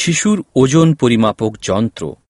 শিশুর ওজন পরিমাপক যন্ত্র।